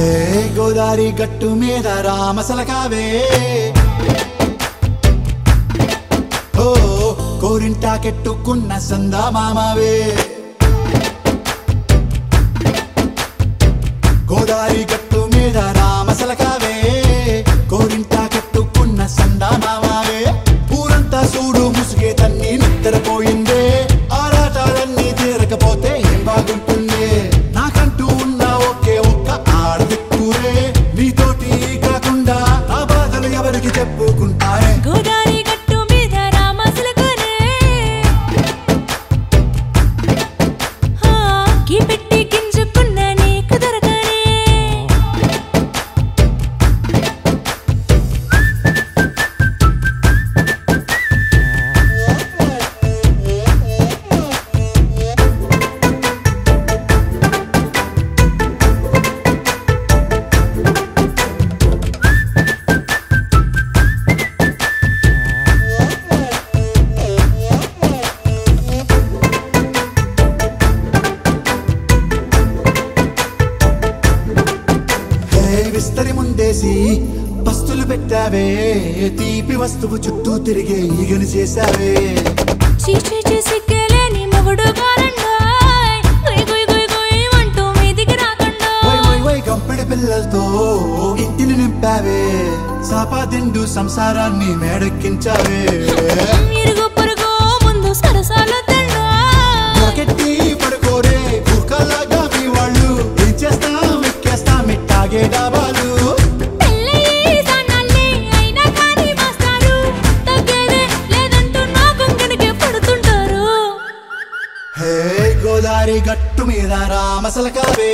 హే గోదారి గట్టు మీద రామసలకావే ఓ కోరింటాకెట్టుకున్న సందా మామావే. గోదారి గట్టు మీద ముందేసి పస్తులు పెట్టావే తీపి వస్తువు చుట్టూ తిరిగే ఈగని చేశావే. చేసి మొగుడు కంపెడి పిల్లలతో ఇంటిని నింపావే సాపాదిండు సంసారాన్ని మేడెక్కించావే. ముందు సరసాల గోదారి గట్టు మీద రామసలకావే